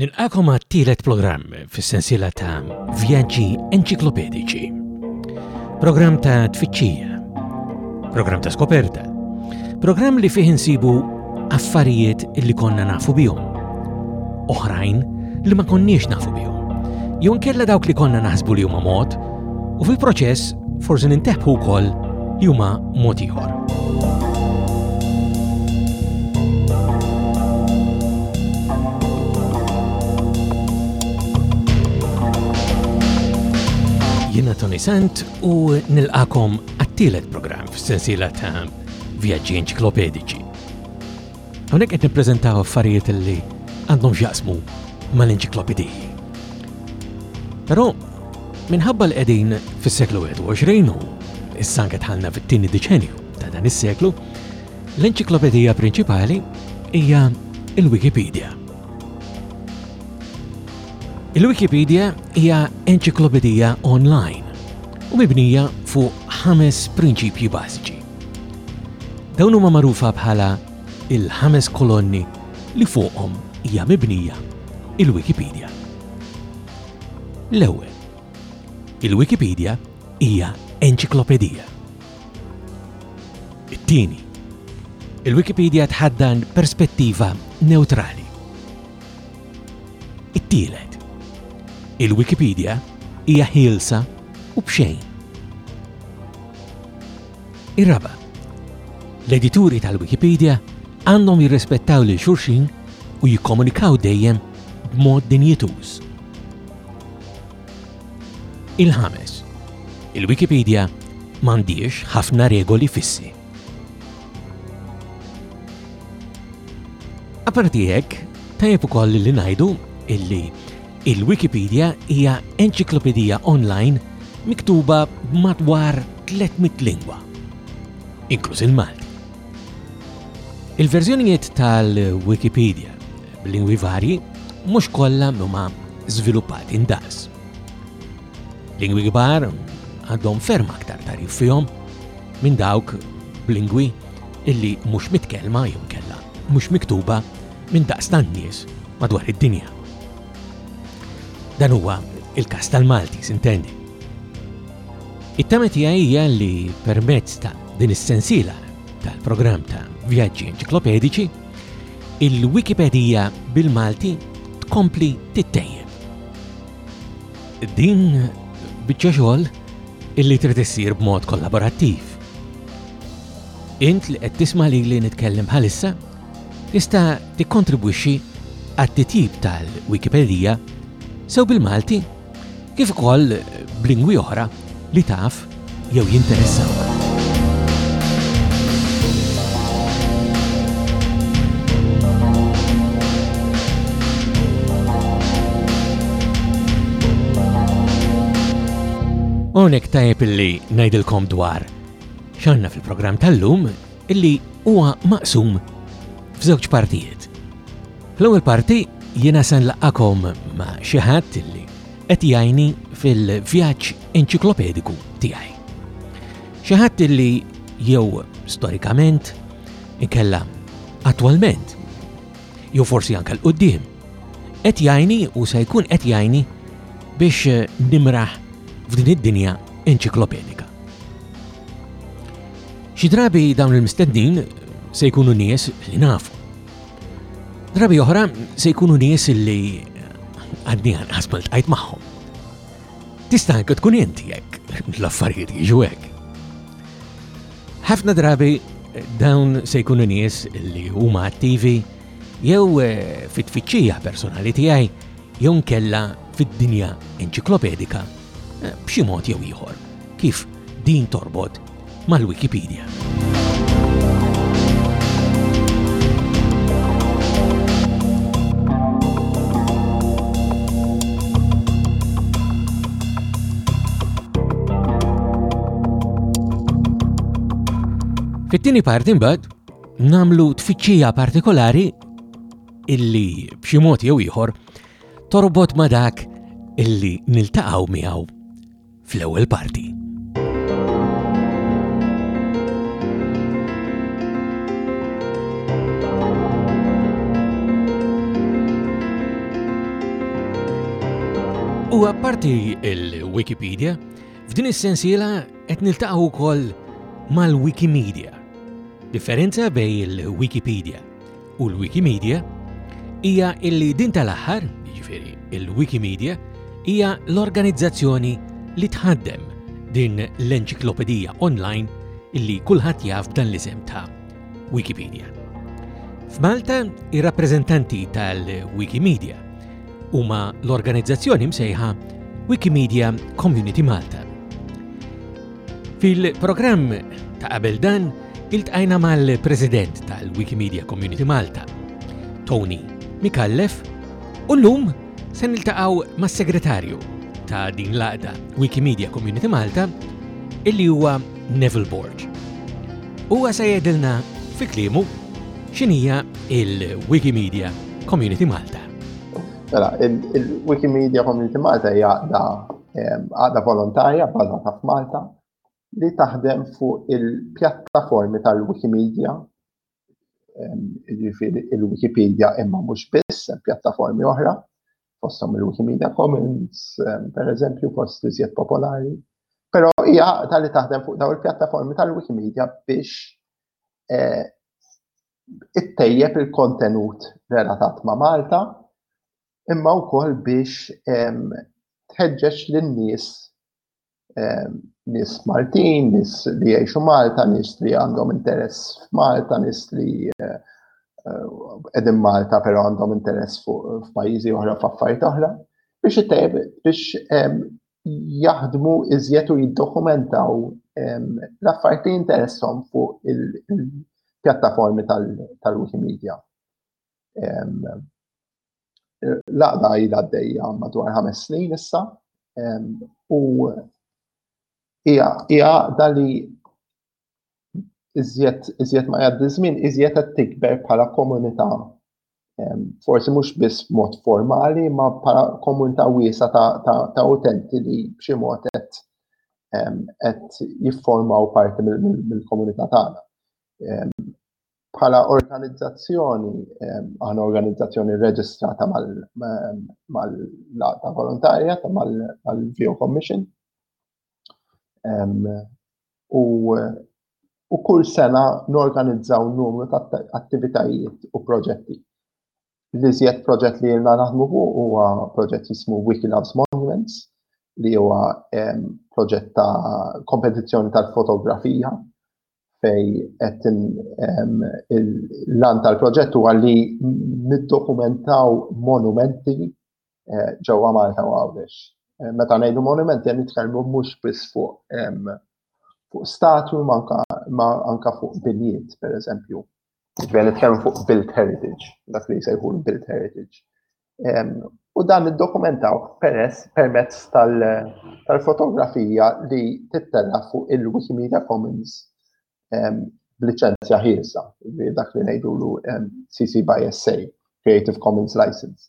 Nilqakom għat-tielet programm fis-sensiela ta' Vjaġġi Enċiklopediċi. Programm ta' tfittxija, programm ta' skoperta, programm li fih insibu affarijiet li konna nafu bihom, oħrajn li ma konniex nafu bihom. Jew kella dawk li konna naħsbu li huma mod, U fil-proċess, forsi nintebħu wkoll li huma mod ieħor. Jiena Tony Sant u nilqakom għat-tielet programm f'sensiela ta' vjaġġi enċiklopedici. Hawnhekk qed nippreżentaw affarijiet li għandhom x'jaqsmu mal-enċiklopediji. Però minħabba li qegħdin fis-seklu 21 u issa anke dħalna fit-tieni deċenju ta' dan is-seklu, l-enċiklopedija prinċipali hija il-Wikipedia. Il-Wikipedia hija enċiklopedija online u mibnija fuq ħames prinċipji bażiċi. Dawn huma magħrufa bħala l-ħames kolonni li fuqhom hija mibnija l-Wikipedija. L-ewwel, il-Wikipedija hija enċiklopedija. It-tieni, il-Wikipedija tħaddan perspettiva newtrali. It-tielet, il-Wikipedija hija ħielsa u b'xejn. Ir-raba', l-edituri tal-Wikipedija għandhom jirrispettaw lil xulxin u jikkomunikaw dejjem b'mod dinjituż. Il-ħames, il-Wikipedija m'għandhiex ħafna regoli fissi. Apparti hekk, tajjeb ukoll li ngħidu illi Il-Wikipedija hija enċiklopedija onlajn miktuba b'madwar 300 lingwa, inkluż il-Malti. Il-verżjonijiet tal-Wikipedija b'lingwi varji mhux kollha huma żviluppati ndaqs. Lingwi kbar għandhom ferm aktar tarif fihom minn dawk b'lingwi illi mhux mitkellma jew kella mhux miktuba minn daqstant nies madwar id-dinja. Dan huwa il-kas tal-Malti, sintendi. It-tama tiegħi hija li permezz ta' din is-sensiela tal-programm ta' vjaġġi enċiklopedici, il-Wikipedija bil-Malti tkompli tittejjeb. Din biċċa xogħol illi trid issir b'mod kollaborattiv. Int li qed tisma' li nitkellem bħalissa, Tista' tikkontribwixxi għat-titjib tal-Wikipedija sew bil-Malti kif ukoll b'lingwi oħra li taf jew jinteressawk. Hawnhekk tajjeb illi ngħidilkom dwar x'għandna fil-programm tal-lum illi huwa maqsum f'żewġ partijiet. Fl-ewwel parti jiena se nlaqakom ma' xi ħadd illi qed jgħinni fil-vjaġġ enċiklopediku tiegħi. Xi ħadd illi jew storikament inkella attwalment jew forsi anke l-qudiem qed jgħini u se jkun qed jgħini biex eh, nimraħ f'din id-dinja enċiklopedika. Xi drabi dawn il-mistednin se jkunu nies li nafu. Drabi oħra se jkunu nies li għadni għan għasmal tqajt maħħom. Tista' anke tkun inti jekk l-affarijiet jiġu hekk. Ħafna drabi dawn se jkunu nies li huma attivi jew fit-tfittxija personali tiegħi jew nkella fid-dinja enċiklopedika eh, b'xi mod jew ieħor, kif din torbot mal-Wikipedia. Fit-tieni parti mbagħad Namlu tfittxija partikolari illi b'xi mod jew ieħor torbot ma' dak illi niltaqgħu miegħu fl-ewwel parti. U apparti il-Wikipedia, F'din is-sensiela qed niltaqgħu wkoll mal-Wikimedia. Differenza bej il-Wikipedia u l-Wikimedia hija illi din tal-aħħar, jiġifieri il-Wikimedia, hija l-organizzazzjoni li tħaddem din l-enċiklopedija online illi kulħadd jaf b'dan l-isem ta' Wikipedia. F'Malta, ir-rappreżentanti tal-Wikimedia huma l-organizzazzjoni msejħa Wikimedia Community Malta. Fil-programm ta' qabel dan, iltqajna mal-President tal-Wikimedia Community Malta, Tony Mikallef, u l-lum se niltaqgħu mas-Segretarju ta' din l-għaqda Wikimedia Community Malta, illi huwa Neville Borg. Huwa se jgħidilna fi kliemu x'inhija il-Wikimedia Community Malta. Mela, il-Wikimedia Community Malta hija għaqda volontarja bbażata f'Malta li taħdem fuq il-pjattaformi tal-Wikimedia jiġifieri il-Wikipedia imma mhux biss, pjattaformi oħra, fosthom il-Wikimedia Commons, per eżempju, fost iżjed popolari. Però hija għaqda li taħdem fuq dawn il-pjattaformi tal-Wikimedia biex eh, ittejjeb il-kontenut relatat ma' Malta, imma wkoll biex tħeġġeġ lin-nies nis Maltin, nis li jgħixu Malta, nis li għandhom interess f'Malta, nis li eh, edin Malta pero għandhom interess f'pajjiżi oħra f'affarijiet oħra, biex ittejb biex jaħdmu iżjed u jiddokumentaw l-affarijiet li jinteressom fuq il-pjattaformi tal-Wikimedia. L-għaqda ilha għaddejja madwar ħames snin issa u hija għaqda li iżjed ma jgħaddi żmien iżjed qed tikber bħala komunità forsi mhux biss mod formali ma bħala komunità wiesa ta' utenti li b'xi mod qed qed jifformaw parti mill-komunità tagħna. bħala organizzazzjoni, għana organizzazzjoni reġistrata mal-laqta volontarja, mal-Vio Commission. U kull sena n-organizzaw numru ta' attivitajiet u proġetti. Li zjed proġett li jirna naħdmu fuq huwa proġett jismu Wiki Loves Monuments, li huwa proġett ta' kompetizzjoni tal-fotografija fejn qed l-għan tal-proġett huwa li niddokumentaw monumenti eh, ġewwa Malta u Għawdex. Eh, meta ngħidu monumenti qed nitkellmu mhux biss fuq fuq statu ma anka fuq binjiet, pereżempju. Ġifieri nitkellmu fuq built heritage, dak li jsejħu l-built heritage. U dan id-dokumentaw peress permezz tal-fotografija li tittella fuq il-Wikimedia Commons b'liċenzja ħielsa, dak li ngħidulu CC by SA, Creative Commons License.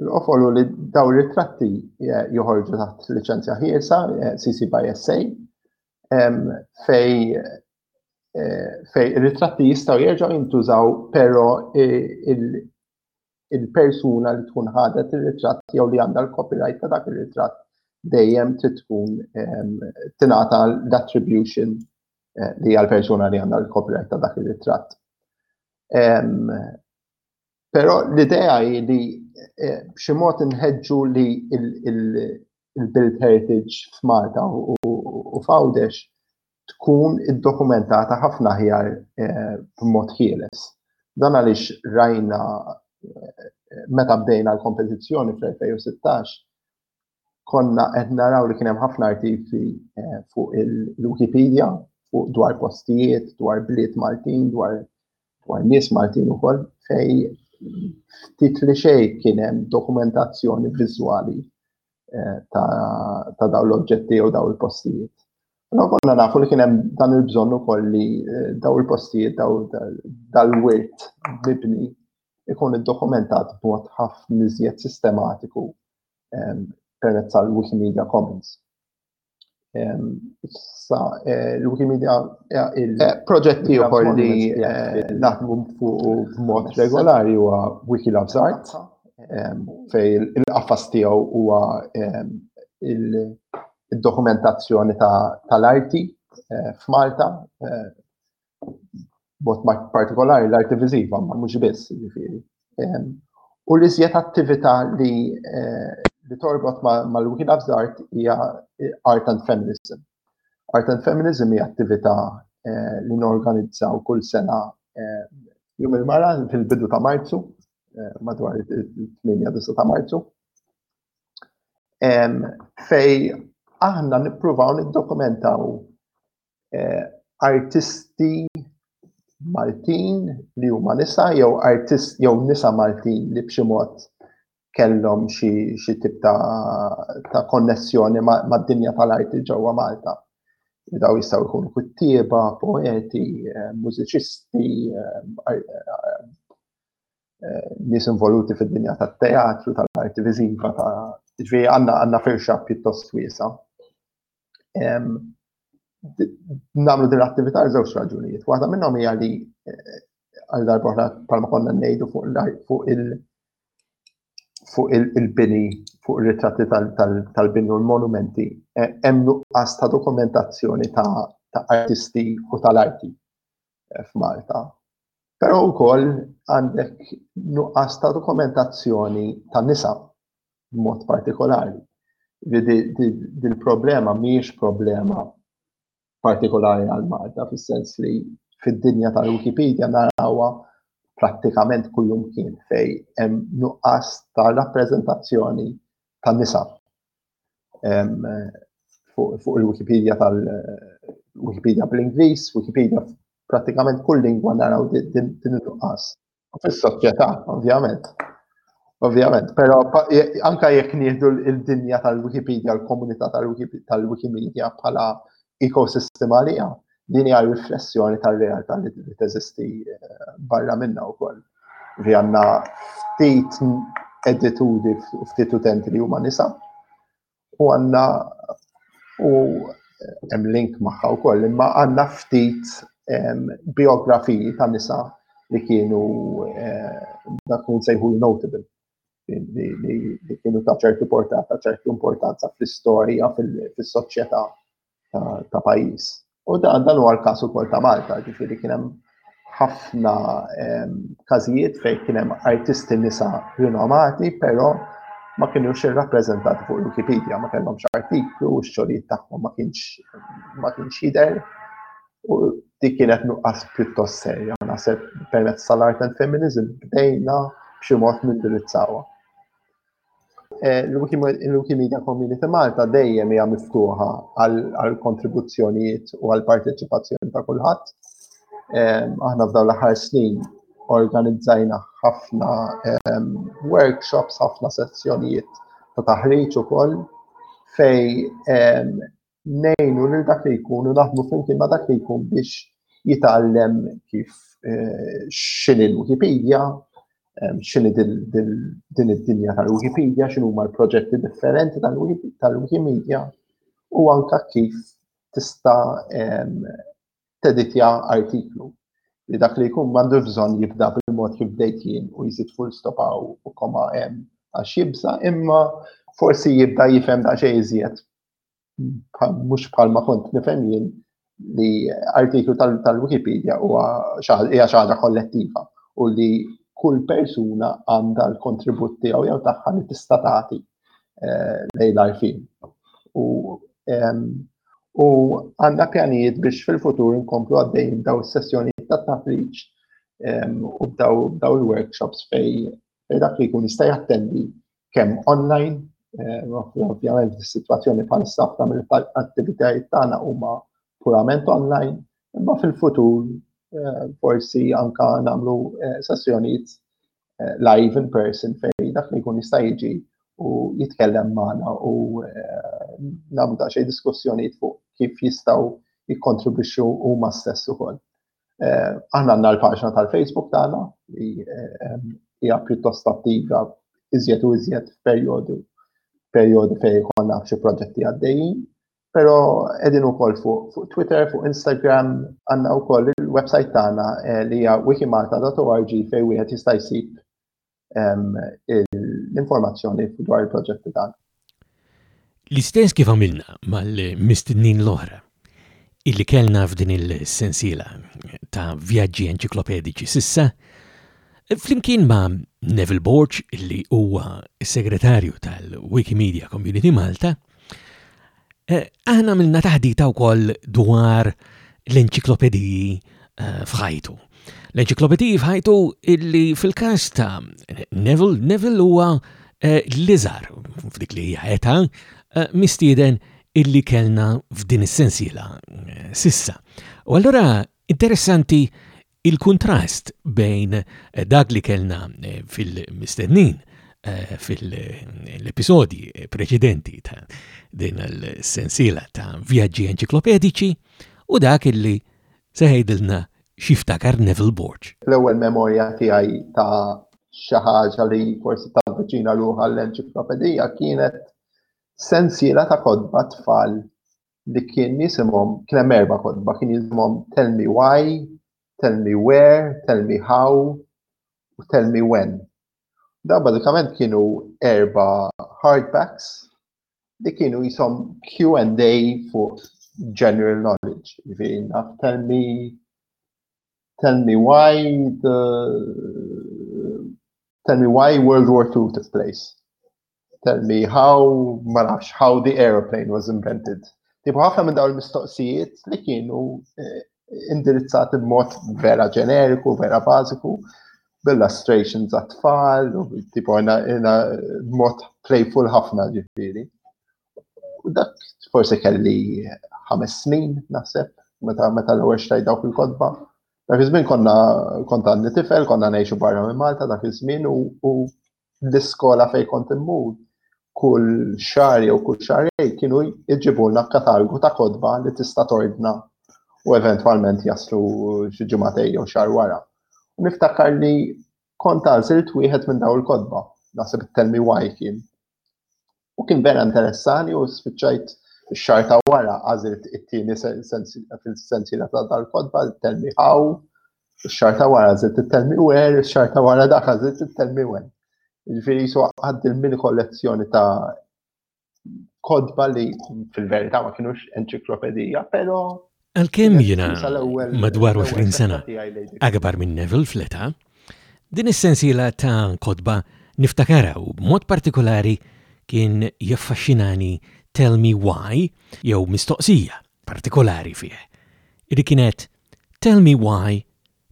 L-ofolu li daw ritratti joħorġu taħt liċenzja ħielsa, CC by SA, fej eh, fej ir-ritratti jistgħu jerġgħu jintużaw però il-persuna li tkun ħadet ir-ritratt jew li għandha l-copyright ta' dak ir-ritratt dejjem trid tkun ehm, tingħata l-attribution eh, li għal persuna li għandha l-copyright ta' dak ir-ritratt. Ehm, però l-idea hi li eh, b'xi mod inħeġġu li il-build heritage f'Malta u f'Għawdex tkun iddokumentata ħafna aħjar b'mod ħieles. Dan għaliex rajna meta bdejna l-kompetizzjoni fl-2016 konna qed naraw li kien hemm ħafna artikli eh, fuq il-Wikipedia fuq dwar postijiet, dwar bliet Maltin, dwar dwar nies Maltin ukoll fej ftit li xejn kien hemm dokumentazzjoni viżwali eh, ta' daw l-oġġetti u daw il-postijiet. Ma konna nafu li kien hemm dan il-bżonn ukoll li eh, daw il-postijiet daw dal-wirt mibni ikun iddokumentat b'mod ħafna iżjed sistematiku ehm, permezz tal-Wikimedia Commons. Sa l-Wikimedia il-proġetti uħor li naħdmu fuq b'mod regolari huwa Wikilabs Art fej il-qafas tiegħu huwa il-dokumentazzjoni tal-arti f'Malta bot partikolari l-arti viżiva, ma mhux biss, jiġifieri. Ehm, u li żjed attività li eh, li torbot mal-Wiki Loves Art hija eh, Art and Feminism. Art and Feminism hija attività eh, li norganizzaw kull sena jum il-mara fil-bidu ta' Marzu, madwar il-8 ta' Marzu. Ehm, fej aħna nippruvaw niddokumentaw eh, artisti Maltin li huma nisa jew artist jew nisa Maltin li b'xi mod kellhom xi tip ta' konnessjoni mad-dinja tal-arti ġewwa Malta. Daw jistgħu jkunu kuttieba, poeti, eh, mużiċisti, eh, eh, nies involuti fid-dinja tat-teatru, tal-arti viżiva, ta' ġifieri għandna għandna firxa pjuttost wiesa. namlu din l-attività għal żewġ raġunijiet. Waħda minnhom hija li eh, għal darba oħra palma konna ngħidu fuq il fuq il-bini, fuq il-ritratti tal-bini u l-monumenti, eh, hemm nuqqas ta' dokumentazzjoni ta' artisti u tal-arti. f'Malta. Però wkoll għandek nuqqas ta' dokumentazzjoni ta' nisa b'mod partikolari. Din problema mhijiex problema partikolari għal Malta fis-sens li fid-dinja tal-Wikipedia narawha prattikament kullum kien fej hemm nuqqas ta' rappreżentazzjoni ta' nisa fuq il-Wikipedia tal-Wikipedia bl-Ingliż, Wikipedia pratikament kull lingwa naraw din il-qas. Fis-soċjetà, ovvjament. Ovvjament, però anka jekk nieħdu l-dinja tal-Wikipedia, l-komunità tal-Wikimedia bħala ekosistem għalija, din hija riflessjoni tar-realtà li teżisti eh, barra minna wkoll. Li għandna ftit editudi ftit utenti li huma nisa u għandna u eh, hemm link magħha wkoll imma għandna ftit biografiji ta' nisa li kienu eh, dak kun sejħu notable li kienu ta' ċertu portata, ċertu importanza fl-istorja, fil-soċjetà. ta' pajjiż. U dan dan huwa l-każ ukoll ta' Malta, ġifieri kien hemm ħafna ehm, każijiet fejn kien hemm artisti nisa rinomati, però ma kienux irrappreżentati fuq Wikipedia, ma kellhomx artiklu, x-xogħlijiet tagħhom ma kienx ma kienx jidher. U dik kienet nuqqas pjuttost serja, naħseb permezz tal-art and feminism bdejna b'xi mod nindirizzawha. Eh, Il-Wikimedia Community Malta dejjem hija miftuħa għal kontribuzzjonijiet u għal parteċipazzjoni ta' kulħadd. Eh, aħna f'dawn l-aħħar snin organizzajna ħafna eh, workshops, ħafna sessjonijiet ta' taħriġ ukoll fej ngħinu lil dak li jkun u naħdmu flimkien ma' dak li jkun biex jitgħallem kif eh, x'inhi l-Wikipedia, eh, x'inhi din id-dinja tal-Wikipedia, x'inhuma l-proġetti differenti tal-Wikimedia u anka kif tista' teditja artiklu li dak li jkun mandu bżonn jibda bil-mod kif bdejt jien u jżid full stop u koma hemm għax jibsa imma forsi jibda jifhem da xejn iżjed mhux bħalma kont nifhem jien li artiklu tal-Wikipedia huwa hija xi ħaġa kollettiva u li kull persuna għandha l-kontribut tiegħu jew tagħha li tista' tagħti eh, lejn l-arfin. U u għandna pjanijiet biex fil-futur nkomplu għaddejn daw is-sessjonijiet ta' taħriġ u daw il-workshops fej dak li jkun jista' jattendi kemm online, ovvjament fis-sitwazzjoni bħal sabta mill-attivitajiet tagħna huma purament online, imma fil-futur forsi anka nagħmlu sessjonijiet live in person fejn dak li jkun jista' jiġi u jitkellem magħna u nagħmlu ta' xejn diskussjonijiet fuq kif jistgħu jikkontribwixxu huma stess ukoll. Eh, aħna għandna l-paġna tal-Facebook tagħna li eh, hija pjuttost attiva iżjed u iżjed f'perjodu perjodu fejn jkollna xi proġetti għaddejjin, però qegħdin ukoll fuq Twitter, fuq Instagram, għandna wkoll il-website tagħna eh, li hija wikimalta.org fejn wieħed jista' jsib l-informazzjoni dwar il-proġetti tagħna. L-istess kif għamilna mal-mistednin l-oħra illi kellna f'din il-sensiela ta' vjaġġi enċiklopedici sissa, flimkien ma' Neville Borg illi huwa segretarju tal-Wikimedia Community Malta, Eh, aħna għamilna taħdita wkoll dwar l-enċiklopediji eh, fħajtu. L-enċiklopediji fħajtu illi fil-każ ta' Neville, Neville huwa eh, l-iżar f'dik li hija eta mistieden illi kellna f'din is-sensiela sissa. U allura interessanti Il-kuntrast bejn dak li kellna fil-mistennin fil-episodji preċedenti ta' din il-sensiela ta' vjaġġi enċiklopediċi u dak li se jgħidilna xi ftakar Neville Borg. L-ewwel memorja tiegħi ta' xi ħaġa li forsi tavviċina ruħha għall-enċiklopedija kienet sensiela ta' kotba tfal li kien jisimhom kien hemm erba' kotba, kien jisimhom Tell Me Why, Tell Me Where, Tell Me How u Tell Me When. Dan bażikament kienu erba hardbacks li kienu jisom Q&A fuq general knowledge. Ġifieri naf tell me tell me why the tell me why World War II took place. tell me how, ma nafx, how the aeroplane was invented. Tipo ħafna minn dawn il-mistoqsijiet li kienu eh, indirizzati b'mod vera ġeneriku, vera bażiku, b'illustrations għat-tfal, u tipo b'mod playful ħafna ġifiri. U dak forse kelli ħames snin, naħseb, meta meta l-ewwel xtajt dawk il-kodba. Dak iż-żmien konna kont għandi tifel, konna ngħixu barra minn Malta dak iż-żmien u l-iskola fejn kont immur kull xar jew kull xarej kienu jġibulna katalgu ta' kodba li tista' tordna u eventwalment jaslu xi ġimagħtej jew xar wara. U niftakar li kont għażilt wieħed minn dawn il-kodba, naħseb it-telmi waj kien. U kien vera interessani u spiċċajt ix-xahar ta' wara għażilt it-tieni fil-sensiela ta' dal-kodba l-termi ħaw, ix-xahar ta' wara għażilt it-termi wer, ix-xahar ta' wara dak għażilt it-termi wen. Ġifieri jisu għad il-min kollezzjoni ta' kodba li fil-verità ma kienux enċiklopedija, però Għalkemm jiena madwar 20 sena akbar minn Neville fl-età, din is-sensiela ta' kotba niftakarha u b'mod partikolari kien jaffaxxinani Tell Me Why jew mistoqsija partikolari fih, li kienet Tell me why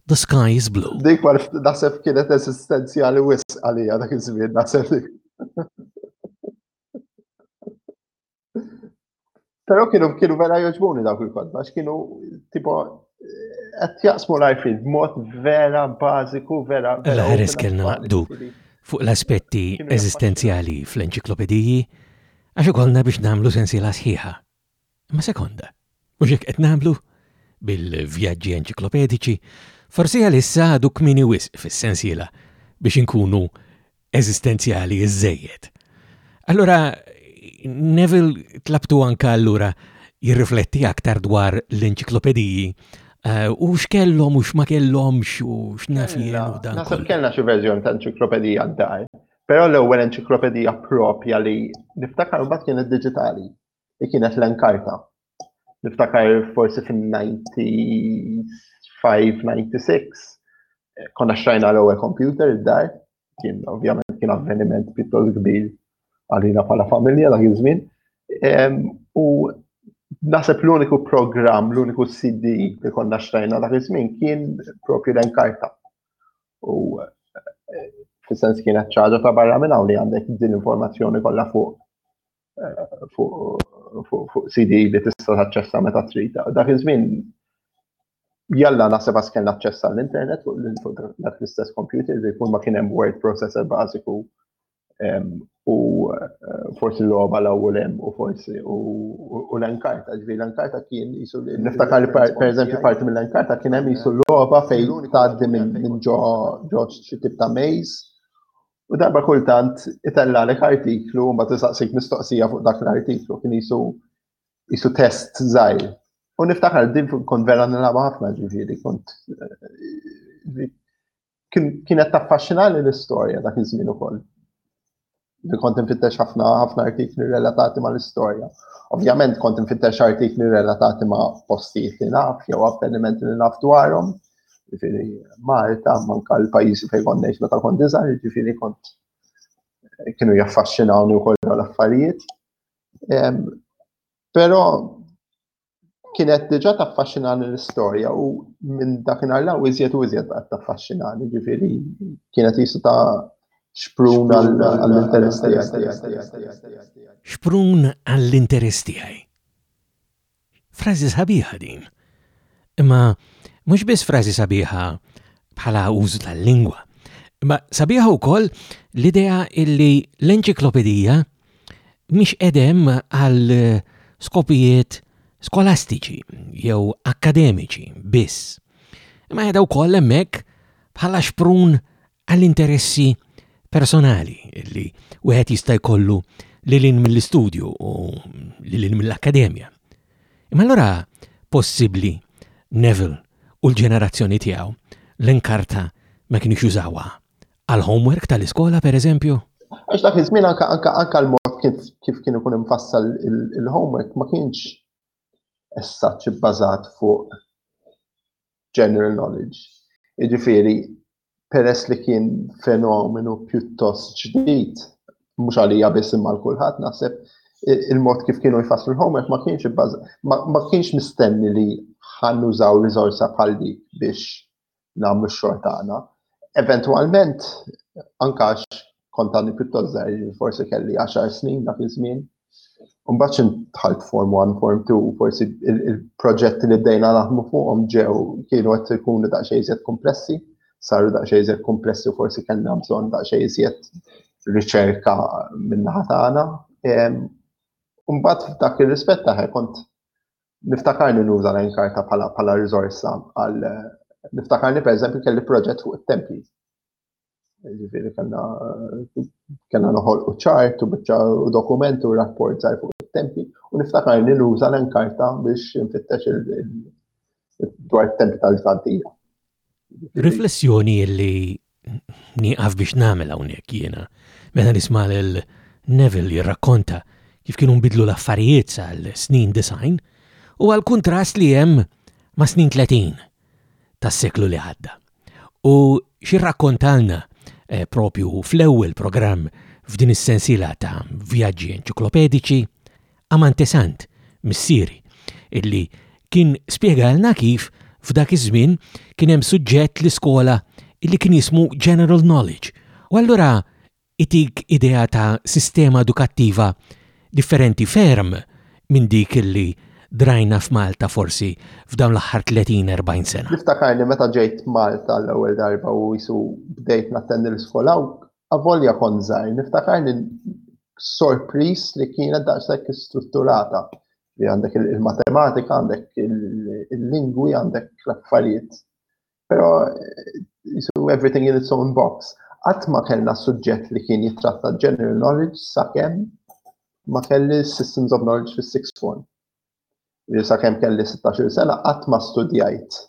the sky is blue. Dik naħseb kienet eżistenzjali wisq għalija dak iż-żmien naħseb dik. Pero kienu kienu vera joġbuni dawk il-kodba, kienu tipo qed jaqsmu life il mod vera bażiku, vera. Mela ħeres kellna naqdu fuq l-aspetti eżistenzjali fl-enċiklopediji għax ikollna biex nagħmlu sensiela sħiħa. Ma sekonda. Mhux hekk qed nagħmlu? Bil-vjaġġi enċiklopediċi, forsi għalissa għadu kmieni wisq fis-sensiela biex inkunu eżistenzjali żżejjed. Allura Neville tlabtu anke allura jirrifletti aktar dwar l-enċiklopediji eh, u x'kellhom u x'ma kellhomx u x'naf jien u dan. Naħseb kellna xi verżjoni ta' enċiklopedija d-dar, però l-ewwel enċiklopedija propja li niftakar mbagħad kienet diġitali. li kienet l-Enkarta. Niftakar forsi fin-95-96 konna xtrajna l-ewwel computer id-dar, kien ovvjament kien avveniment pjuttost kbir għalina bħala familja dak iż-żmien. U naħseb l-uniku programm, l-uniku CD li konna xtrajna dak iż-żmien kien propju l-Enkarta. U fis-sens kienet ċaġa ta' barra minn hawn li għandek din l-informazzjoni kollha fuq fuq CD li tista' taċċessa meta trid. Dak iż-żmien jalla naħseb għas kellna aċċess għall-internet fuq dak l-istess computer li jkun ma kien hemm word processor bażiku u forsi logħba l-ewwel hemm u forsi u l-enkarta, ġifieri l-enkarta kien jisu niftakar pereżempju parti mill-enkarta kien hemm jisu logħba fejn tgħaddi minn ġo xi tip ta' maze U darba kultant itellgħalek artiklu u mbagħad isaqsik mistoqsija fuq dak l-artiklu kien jisu jisu test żgħir. U niftakar din kont vera nilgħabha ħafna ġifieri kont eh, kienet taffaxxinali l-istorja dak iż-żmien ukoll. Li kont infittex ħafna ħafna artikli relatati mal-istorja. Ovvjament kont infittex artikli relatati ma' postijiet li naf jew avvenimenti li naf dwarhom. ġifiri Malta, manka l-pajjiżi fejn kont ngħix meta kont diżgħar, ġifiri kont kienu jaffaxxinawni wkoll l-affarijiet. Però kienet diġà taffaxxinani l-istorja u minn dakinhar law iżjed u iżjed baqgħet taffaxxinani, ġifiri kienet jisu ta' xprun għall-interess tiegħi. Xprun għall-interess tiegħi. Frażi sabiħa din. Imma mhux biss frażi sabiħa bħala użu tal-lingwa, imma sabiħa wkoll l-idea illi l-enċiklopedija mhix edem għal skopijiet skolastiċi jew akkademiċi biss, imma qiegħda wkoll hemmhekk bħala xprun għall-interessi personali li wieħed jista' jkollu lilin mill-istudju u lilin mill-akkademja. Imma allura possibbli Neville u l-ġenerazzjoni tiegħu l-inkarta ma kienux jużawha għal homework tal-iskola pereżempju? Għax dak iż-żmien anke l-mod kif kien ikun imfassal il-homework ma kienx essaċ bbażat fuq general knowledge. Jiġifieri peress li kien fenomenu pjuttost ġdid, mhux għalija biss imma l-kulħadd naħseb il-mod kif kienu jfasslu l-homework ma kienx ma kienx mistenni li ħannużaw riżorsa bħal dik biex nagħmlu x-xogħol tagħna. Eventwalment ankax kont għandi pjuttost żgħir, forsi kelli 10 snin dak iż-żmien. Mbagħad xi dħalt form 1, form 2, forsi il-proġetti li bdejna naħdmu fuqhom ġew kienu qed ikunu daqsxejn iżjed komplessi, saru daqsxejn iżjed komplessi u forsi kellna bżonn daqsxejn iżjed riċerka min-naħa tagħna. Mbagħad f'dak ir-rispett taħe kont niftakarni nuża l-inkarta bħala riżorsa għal niftakarni pereżempju kelli proġett fuq it-tempji Ġifiri kanna kanna noħol u ċart u bieċa u dokumentu u rapport zaħi fuq il-tempi u niftakar li nuża l-enkarta biex nfittex dwar il-tempi tal-ġdantija. Riflessjoni li niqaf biex namel hawnhekk jiena meta nisma' lil Neville jirrakkonta kif kienu nbidlu l-affarijiet sal snin design u għal kontrast li hemm ma' snin 30 tas-seklu li għadda. u xirrakkontalna eh, propju fl-ewwel programm f'din is-sensiela ta' vjaġġi enċiklopediċi, Amante Sant, missieri, illi kien spjegalna kif f'dak iż-żmien kien hemm suġġett l-iskola illi kien jismu General Knowledge. U allura itik idea ta' sistema edukattiva differenti ferm minn dik li drajna f'Malta forsi f'dawn l-aħħar 30, 40 sena. Niftakarni meta ġejt Malta l-ewwel darba u qisu bdejt nattendi l-iskola hawn, avolja kont żgħir, niftakarni sorpriż li kienet daqshekk istrutturata. Għandek il-matematika, għandek il-lingwi, għandek l-affarijiet Però jisu everything in its own box. Qatt ma kellna suġġett li kien jitratta general knowledge sakemm ma kelli systems of knowledge fis six form. Li sakemm kelli 16 sena qatt ma studjajt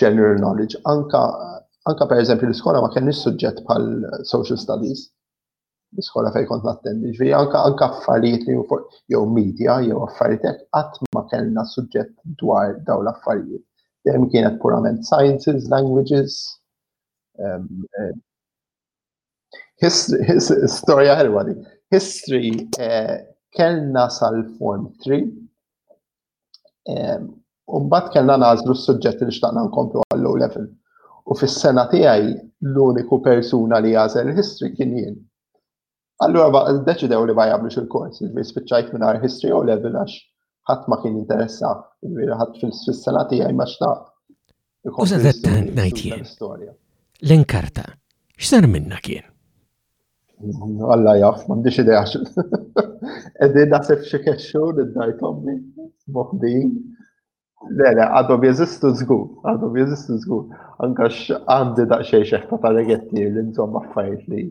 general knowledge. Anka, anka per eżempju l-iskola ma kellni suġġett bħal social studies. Biskola fejn kont nattendi, ġifieri anka anka affarijiet li jew media jew affarijiet hekk qatt ma kellna suġġett dwar daw l-affarijiet. Dejjem kienet purament sciences, languages, um, uh, history, his, storja ħelwa di. History uh, kellna sal-form 3 U mbagħad kellna nażlu s-suġġetti li xtaqna nkomplu għall-low level. U fis-sena tiegħi l-uniku persuna li jażel il-history kien jien. Allura deċidew li ma jagħmlux il-kors, jiġri spiċċajt mingħajr history u level għax ħadd ma kien interessa, jiġri ħadd fis-sena tiegħi ma xtaq. U sadattant ngħid jien. L-inkarta, x'sar minna kien? Alla jaf, m'għandix idea x'in. Qegħdin naħseb xi kexxu li dajt ommi, moħbin. Le, le, għadhom jeżistu żgur, għadhom jeżistu żgur. Anka għandi daqsxejn xeħta ta' regetti li nżomm affarijiet li.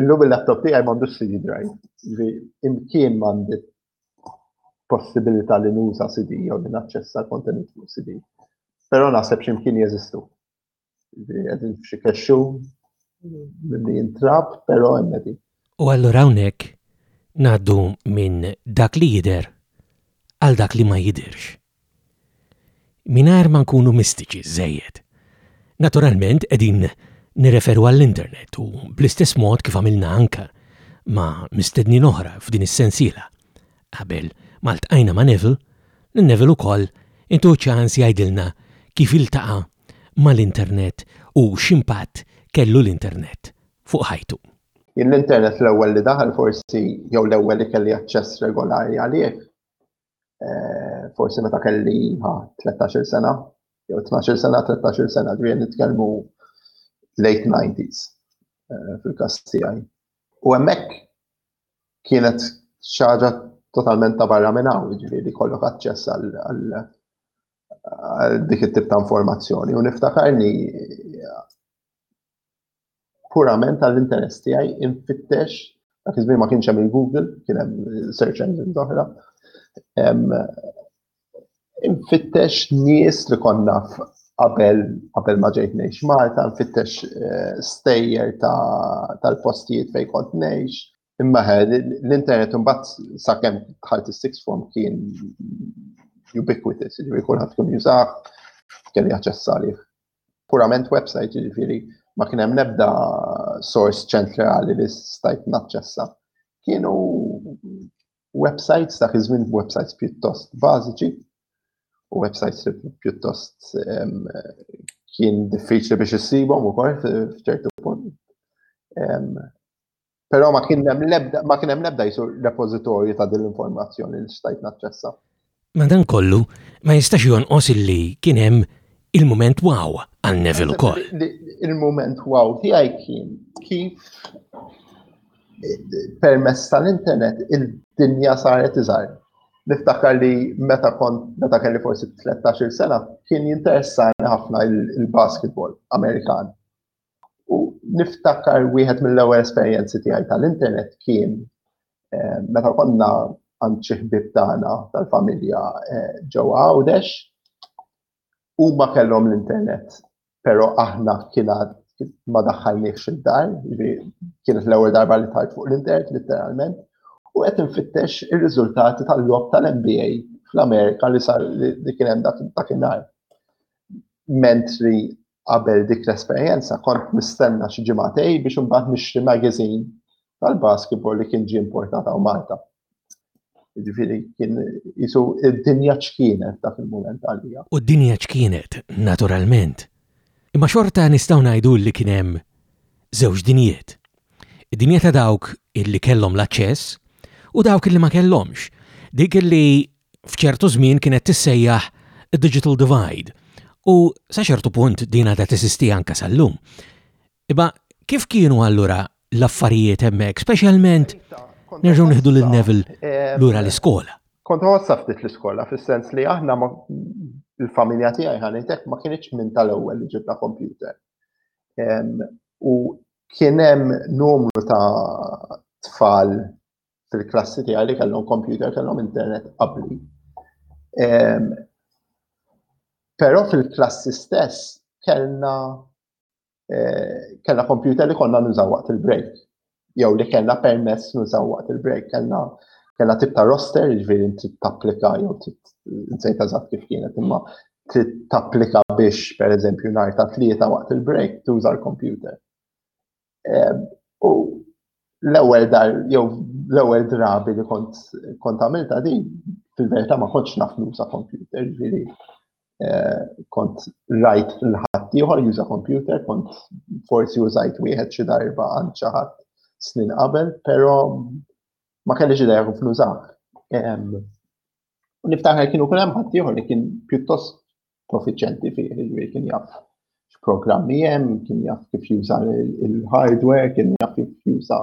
Illum il-laptop tiegħi m'għandux CD drive. Imkien m'għandi possibilità li nuża CD jew li naċċessa l-kontenut fuq CD. Però naħseb x'imkien jeżistu. Qegħdin f'xi kexxu li jintrab, però hemmedi. U allura hawnhekk ngħaddu minn dak li jidher għal dak li ma jidhirx. Mingħajr ma nkunu mistiċi żżejjed. Naturalment qegħdin nirreferu għall-internet u bl-istess mod kif għamilna anke ma' mistednin oħra f'din is-sensiela. Qabel ma ltqajna ma' Neville, lil Neville ukoll intuh ċans jgħidilna kif iltaqa' mal-internet u x'impatt kellu l-internet fuq ħajtu. Jien l-internet l-ewwel li daħal forsi jew l-ewwel li kelli aċċess regolari għalih forsi meta kelli 13 sena, jew 12 sena, 13 sena, ġvien nitkellmu late 90s eh, fil-kas tiegħi. U hemmhekk kienet xaġa totalment ta' barra minn hawn, ġifieri kollok aċċess għal dik it-tip ta' informazzjoni. U niftakarni purament għall-interess tiegħi infittex dak iż-żmien ma kienx hemm il-Google, kien hemm search engines oħra. Infittex nies li konna qabel qabel ma ġejt ngħix Malta, nfittex eh, stejjer tal-postijiet fejn kont ngħix, Imma l-internet imbagħad sakemm dħalt is-sixth form kien ubiquitous, jiġifieri kulħadd kien jużah, kien jaċċess għalih. Purament website, jiġifieri ma kien hemm nebda source ċentrali li stajt naċċessa. Kienu websites ta' kizmin websites pjuttost bażiċi u websites li pjuttost kien diffiċli biex issibhom ukoll f'ċertu punt. Però ma kien hemm l-ebda ma kien hemm l-ebda jisu repożitorju ta' din l-informazzjoni li stajt naċċessa. Madankollu, ma jistax jonqos illi kien hemm il-mument wow għal Neville ukoll. Il-mument wow tiegħi kien kif permess tal-internet il-dinja saret iżgħar. Niftakar li meta kont meta kelli forsi 13 sena kien jinteressani ħafna il-basketball Amerikan. U niftakar wieħed mill-ewwel esperjenzi tiegħi tal-internet kien eh, meta konna għand xi ħbib tagħna tal-familja eh, ġewwa Għawdex. Huma kellhom l-internet, però aħna kien ma daħħalniex id-dar, kienet l-ewwel darba li tajt fuq l-internet literalment, u qed infittex ir-riżultati tal-logħob tal-NBA fl-Amerika li sar li kien hemm dak in-nar. Mentri Qabel dik l-esperjenza kont nistenna xi ġimgħatej biex imbagħad nixtri magazine tal-basketball li kien ġie importat hawn Malta. Ġifieri kien jisu id-dinja ċkienet dak il-mument għalija. U d-dinja ċkienet, naturalment. Imma xorta nistgħu ngħidu li kien hemm żewġ dinjiet. Id-dinja ta' dawk illi kellhom l-aċċess u dawk illi ma kellhomx. Dik illi f'ċertu żmien kienet tissejjaħ digital divide u sa ċertu punt din għadha teżisti anke sal-lum. Iba kif kienu allura l-affarijiet hemmhekk, speċjalment nerġgħu nieħdu lil Neville eh, lura l-iskola. Kont ħossa ftit l-iskola fis-sens li aħna il-familja tiegħi ħanejtek ma kienx minn tal-ewwel li ġibna kompjuter. U kien hemm numru ta' tfal fil-klassi tiegħi li kellhom computer, kellhom internet qabli. Ehm, però fil-klassi stess kellna eh, kellna computer li konna nużaw waqt il-break. Jew li kellna permess nużaw waqt il-break, kellna kena tip ta' roster, ġviri trid tapplika jew trid zaħt kif kienet imma trid tapplika biex pereżempju nhar ta' tlieta waqt il-break tuża l-computer. U l-ewwel dar jew l-ewwel drabi li kont kont għamilta din fil-verità ma kontx naf nuża computer, ġifieri eh, kont rajt fil-ħadd ieħor juża computer, kont forsi użajt wieħed xi darba għand xi ħadd snin qabel, però ma kellix idea kif nużah. Niftakar kienu kull hemm ħadd ieħor li kien pjuttost profiċenti fih, jiġifieri kien jaf x'programmi hemm, kien jaf kif juża l-hardware, kien jaf kif juża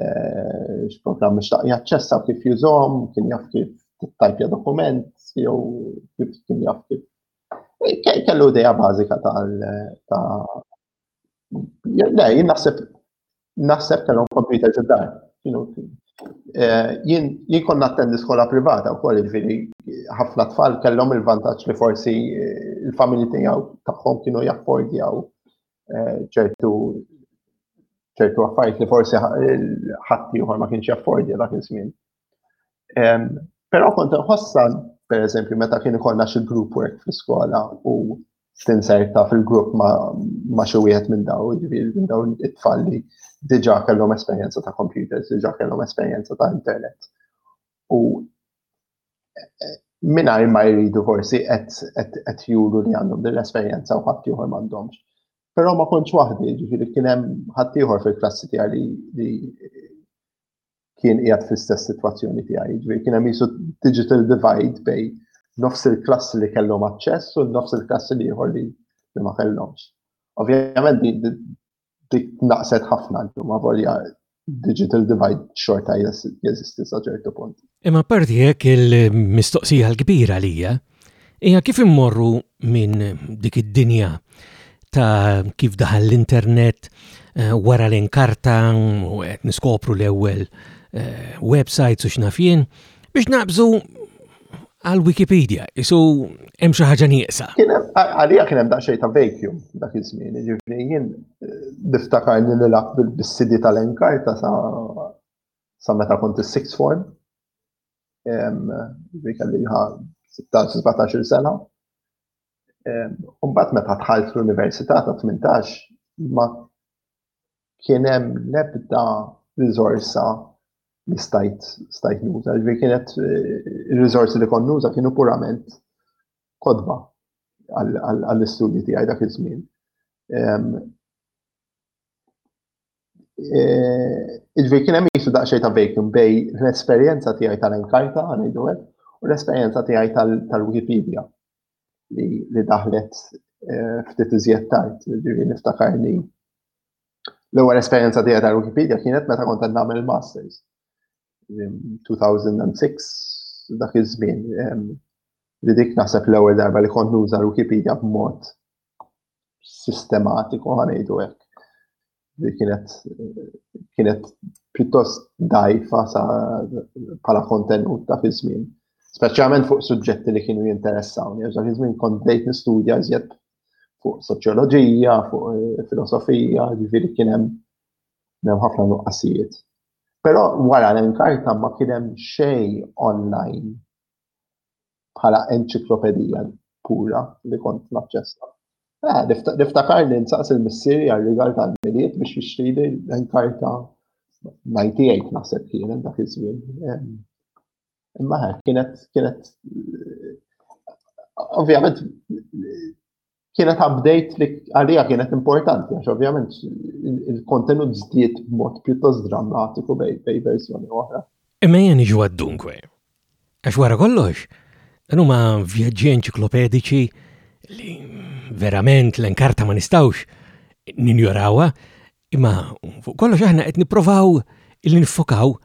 eh, x'programmi xtaq jaċċessa kif jużhom, kien jaf kif tajpja dokument, jew kif kien jaf kif. Eh, kellu idea bażika tal Le, jien naħseb naħseb kellhom kompjuter ġuddar. Eh, jien konna attendi skola privata wkoll jiġifieri ħafna tfal kellhom il-vantaġġ li forsi eh, il-familji tiegħu tagħhom kienu jaffordjaw eh, ċertu ċertu affarijiet li forsi ħatti uħor ma kienx jaffordja dak iż-żmien. Però kont nħossa, per eżempju, meta kien ikollna xi group work fl-iskola u stinserta fil-grupp ma' xi wieħed minn daw, jiġifieri minn dawn it-tfal li diġà kellhom esperjenza ta' computers, diġà kellhom esperjenza ta' internet. U mingħajr ma jridu forsi qed juru li għandhom din l-esperjenza u ħadd ieħor m'għandhomx. Però ma kontx waħdi, jiġifieri kien hemm ħadd ieħor fil-klassi tiegħi li kien qiegħed fl-istess sitwazzjoni tiegħi. Ġifieri kien hemm jisu digital divide bej nofs il-klassi li kellhom aċċess u nofs il-klassi li ieħor li ma kellhomx. Ovvjament dik naqset ħafna ma volja digital divide xorta jeżisti sa ċertu punt. Imma parti hekk il-mistoqsija l-kbira lija Hija kif immorru minn dik id-dinja ta' kif daħal l-internet eh, wara l-inkarta u qed niskopru l-ewwel eh, websites u x'nafjien biex naqbżu għal Wikipedia, isu hemm xi ħaġa nieqsa. Għalija kien hemm daqsxejn ta' vacuum dak iż-żmien, jiġifieri jien eh, niftakarni nilgħab bis-sidi tal-enkarta sa meta kont is-sixth form. li kelli 16-17 sena. Umbat meta tħalt l-Università ta' 18 ma kien hemm l-ebda riżorsa li stajt stajt nuża, ġifi kienet ir-riżorsi li kont nuża kienu purament kodba għall-istudji tiegħi dak iż-żmien. eh, Iġveri kien hemm jisu daqsxejn ta' vacuum bej l-esperjenza tiegħi tal-Enkajta ngħidu u l-esperjenza tiegħi tal-Wikipedia li daħlet eh, ftit iżjed tard, ġifieri niftakar li l-ewwel esperjenza tiegħi tal-Wikipedia kienet meta kont qed nagħmel masters. 2006 dak iż-żmien li dik naħseb l-ewwel darba li kont nuża l-Wikipedia b'mod sistematiku ħanejdu hekk. Li kienet kienet pjuttost dajfa sa bħala kontenut ta' fi żmien. Speċjalment fuq suġġetti li kienu jinteressawni, għax fi żmien kont bdejt nistudja iżjed fuq soċjoloġija, fuq eh, filosofija, ġifieri kien hemm ħafna nuqqasijiet. Però wara l-enkarta ma kien hemm xejn online bħala enċiklopedija pura li kont naċċessa. Eh, niftakar li nsaqs il-missieri għal rigal ta' miliet biex jixtri li l-karta 98 naħseb kienet dak iż-żmien. Imma kienet kienet ovvjament kienet update li għalija kienet importanti, għax ovvjament il-kontenut zdiet mod pjuttost drammatiku bej bej verżjoni oħra. Imma jien iġu għaddunkwe. Għax wara kollox, huma vjaġġi enċiklopedici li verament l-enkarta ma nistawx ninjorawa, imma fuq kollox aħna qed nipprovaw il-nifokaw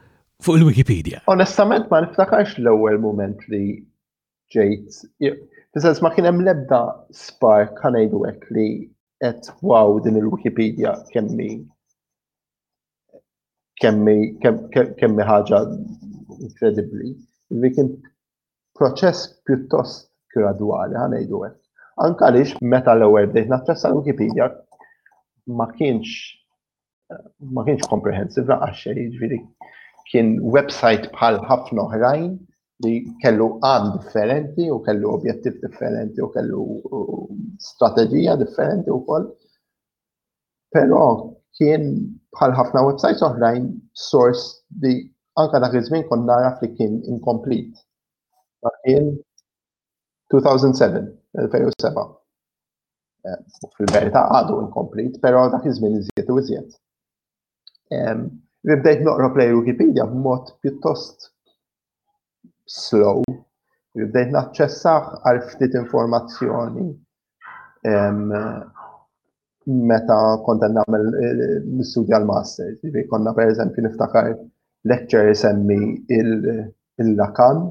fuq il-Wikipedia. Onestament ma niftakarx l-ewwel moment li ġejt, fil-sens ma kienem lebda spark ħanajdu għek li għet wow din il-Wikipedia kemmi kemmi kemmi ħaġa inkredibli. Li kien proċess pjuttost gradwali ħanajdu għek. Anka lix meta l-ewel bdejt naċċessa l-Wikipedia ma kienx ma kienx comprehensive laqax xejn, jiġifieri kien website bħal ħafna oħrajn li kellu għan differenti u kellu objettiv differenti u kellu strategija differenti u koll. Pero kien bħal ħafna websites oħrajn sors li anka dak iż-żmien kont naraf li kien incomplete. Ma kien 2007, 2007. Eh, fil-verità għadu inkomplit, pero dak iż-żmien iżjed u iżjed. Ribdejt noqrob lej Wikipedia b'mod pjuttost slow, ribdejt naċċessaħ għal ftit informazzjoni meta kont nagħmel eh, l-istudja l-master. Konna per eżempju niftakar lecture semmi il-Lakan,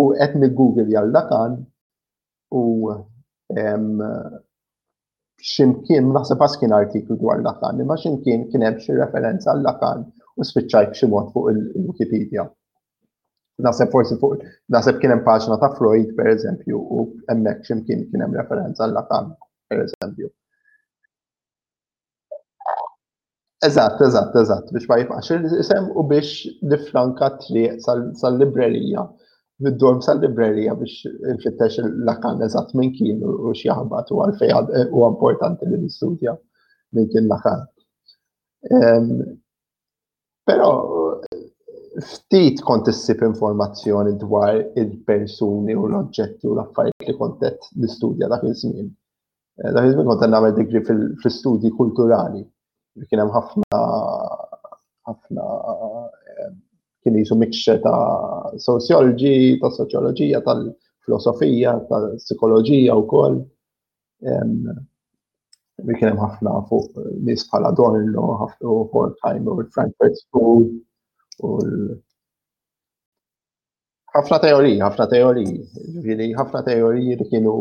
U qed niggoogle jal dakan u ximkien naħseb għas kien artiklu dwar Lakan, imma ximkien kien hemm xi referenza għal Lakan u spiċċajt xi mod fuq il-Wikipedia. Naħseb forsi fuq, naħseb kien hemm paġna ta' Freud, per eżempju, u hemmhekk ximkien kien hemm referenza għal Lakan, per eżempju. Eżatt, eżatt, eżatt, biex ma jibqax il-isem u biex nifranka triq sal-librerija, mid-dorm sal-librerija biex nfittex l-lakan eżatt minn kien u xjaħbat u għalfej u importanti li nistudja minn kien lakan. Pero, ftit kont issib informazzjoni dwar il-persuni u l-oġġetti u l-affarijiet li kontet l-istudja dak iż-żmien. Dak iż-żmien kont nagħmel digri fl-istudji kulturali. Kien hemm ħafna ħafna eh, kien jisu mikxer ta' sociology, ta' soċjoloġija, tal-filosofija, ta' psikoloġija wkoll. Li kien hemm ħafna fuq nies bħala Dorno, ħafna u Hortheim u l-Frankfurt School u l- ħafna teoriji, ħafna teoriji, ġviri, ħafna teoriji li kienu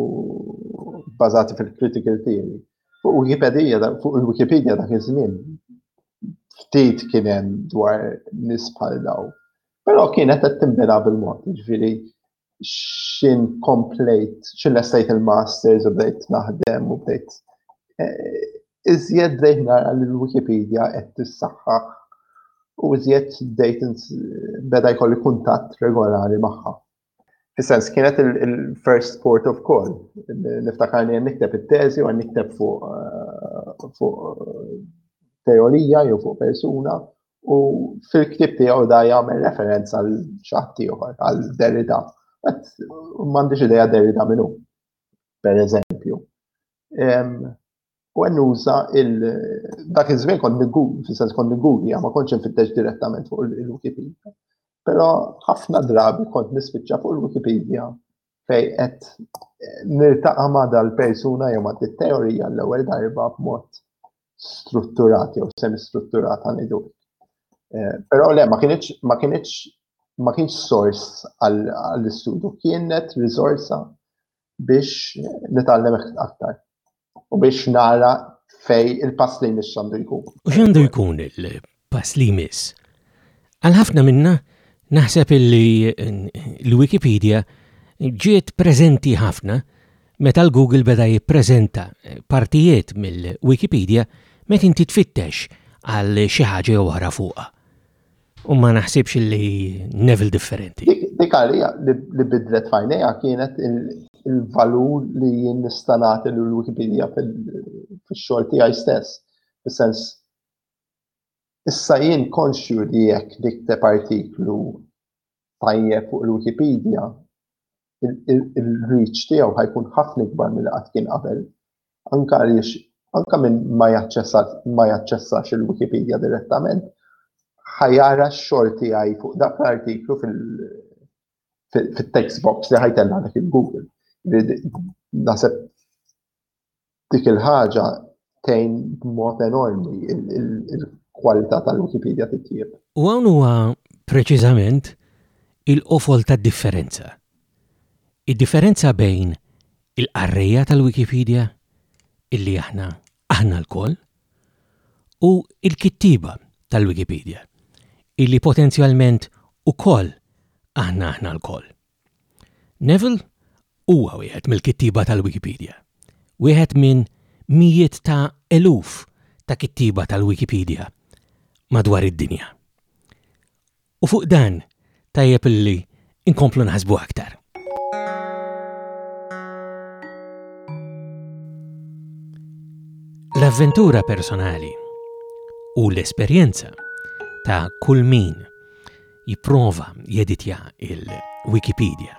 bazati fil-critical theory. Fuq Wikipedia, fuq il-Wikipedia dak iż-żmien, ftit kien hemm dwar nis bħal daw. Però kienet qed tinbena bil-mod, ġviri, xin komplejt, xin l-estate il-masters u bdejt naħdem u bdejt eh, iżjed bdejt nara li l-Wikipedia qed tissaħħaħ u iżjed bdejt beda jkolli kuntatt regolari magħha. Fis-sens kienet il-first port of call. Niftakarni għan nikteb it-teżi u għan nikteb fuq eh, eh, teorija jew fuq persuna u fil-ktib tiegħu da jagħmel referenza għal xaħat ieħor għal Derrida. M'għandix idea Derrida minnu, per eżempju. U għen nuża il dak iż-żmien kont niggur, fis-sens kont niggur li ma kontx infittex direttament fuq il-Wikipedia. Però ħafna drabi kont nispiċċa fuq il-Wikipedia fej qed eh, niltaqa' ma' dal-persuna jew ma' teorija l-ewwel darba b'mod strutturat jew semi-strutturat għal idu. Eh, però le, ma kienx ma kienx ma kienx sors għall-istudju, kienet risorsa biex nitgħallem aktar u biex nara fej il-pass li jmiss għandu jkun. U x'għandu jkun il-pass li jmiss? Għal ħafna minna naħseb illi l-Wikipedia ġiet preżenti ħafna meta l-Google beda jippreżenta partijiet mill-Wikipedia meta inti tfittex għal xi ħaġa oħra fuqha. U ma naħsibx li Neville differenti. Dik għalija li bidlet fajnija kienet il-valur li jien nistanat il-Wikipedia fil-xol tijaj stess. Fil-sens, issa jien konxju li jek dikteb artiklu tajjeb fuq il-Wikipedia, il-reach tiegħu ħajkun ħafna ikbar milli qatt kien qabel, anke għaliex anke min ma jaċċessax il-Wikipedia direttament, ħajara x-xogħol tiegħi fuq dak l-artiklu fit-text box li ħajtella dak il-Google. Naseb dik il-ħaġa tgħin b'mod enormi il-kwalità tal-Wikipedia titjieb. U hawn huwa preċiżament il-qofol tad-differenza. Id-differenza bejn il-qarrejja tal-Wikipedia, illi aħna, aħna lkoll, u l-kittieba tal-Wikipedia, illi potenzjalment ukoll aħna, aħna lkoll. Neville huwa wieħed mill-kittieba tal-Wikipedija, wieħed minn mijiet ta' eluf ta' kittieba tal-Wikipedija madwar id-dinja. U fuq dan tajjeb li nkomplu naħsbu aktar. L-avventura personali u l-esperjenza ta' kull min jipprova jeditja il-Wikipedia,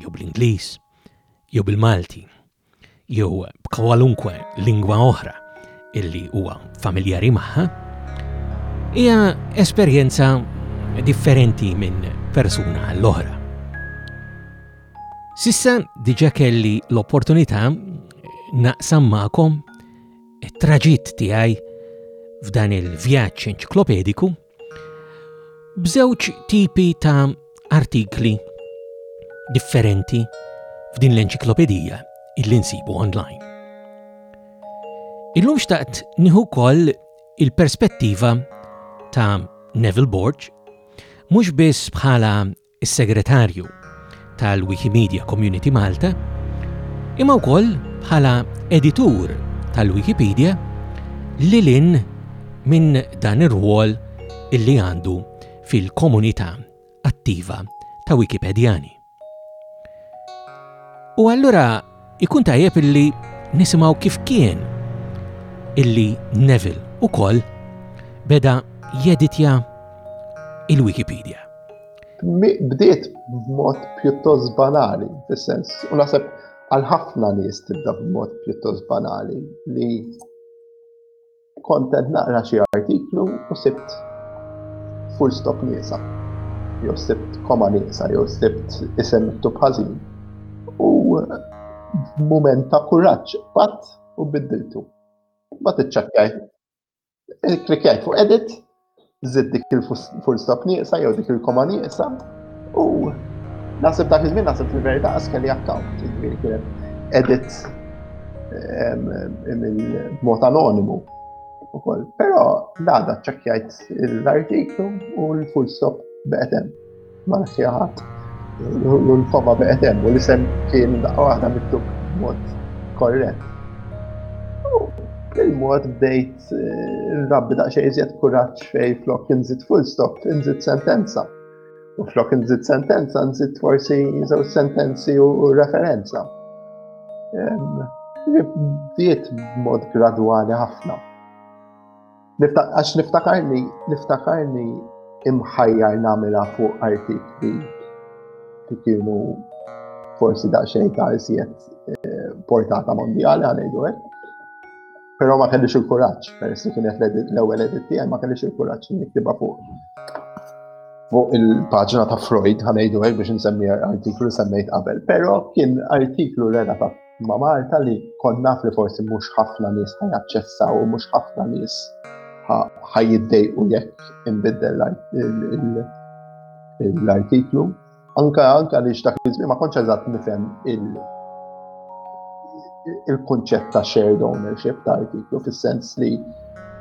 jew bl-Ingliż, jew bil-Malti, jew b'kwalunkwe lingwa oħra illi huwa familjari magħha, hija esperjenza differenti minn persuna għall-oħra. Sissa diġa kelli l-opportunità naqsam magħkom it-traġitt tiegħi f'dan il-vjaġġ enċiklopediku B'żewġ tipi ta' artikli differenti f'din l-enċiklopedija illi nsibu online. Illum xtaqt nieħu koll il-perspettiva ta' Neville Borg mhux biss bħala is-Segretarju tal-Wikimedia Community Malta, imma wkoll bħala editur tal-Wikipedia lil hinn minn dan ir-rwol li għandu fil-komunità attiva ta' Wikipedjani. U allura ikun tajjeb illi nisimgħu kif kien illi Neville ukoll beda jeditja il-Wikipedia. Bdiet b'mod pjuttost banali, fis-sens, u naħseb għal ħafna nies tibda b'mod pjuttost banali li kontent naqra xi artiklu u sibt full stop nieqsa. Jew sibt koma nieqsa, jew sibt isem miktub ħażin. U b'mument ta' kuraġġ qatt u biddiltu. Ma tiċċakkajt Klikkjajt fuq edit, zid dik il-full stop nieqsa jew dik il-koma nieqsa u nasib dak iż-żmien nasib fil-verità għas kelli account, ġifieri kienet edit mill-mod anonimu ukoll. Però l-għada ċċekkjajt l-artiklu u l-full stop beqetem. Ma naf fiha ħadd. U l-fama beqgħet hemm u l-isem kien daqqa waħda miktub mod korrett. Il-mod bdejt eh, rabbi daqsxejn iżjed kuraġġ fej flok inżid full stop, inżid sentenza. U flok inżid sentenza, nżid forsi żewġ sentenzi u referenza. Bdiet b'mod gradwali ħafna. Għax niftakarni, niftakarni imħajjar namela fuq artikli li kienu forsi da xejn ta' iżjed eh, portata mondjali għanejdu hekk. Però ma kellix il-kuraġġ, peress li kienet l-ewwel edit tiegħi ma kellix il-kuraġġ li niktiba fuq fuq il-paġna ta' Freud ħanejdu hekk biex nsemmi artiklu semmejt qabel, però kien artiklu relatat ma' Malta li kont naf li forsi mhux ħafna nies ħajaċċessaw u mhux ħafna nies ħajiddejqu jekk inbiddel l-artiklu. Anka anka li xtak iżmi ma kontx eżatt nifhem il-kunċett ta' shared ownership ta' artiklu fis-sens li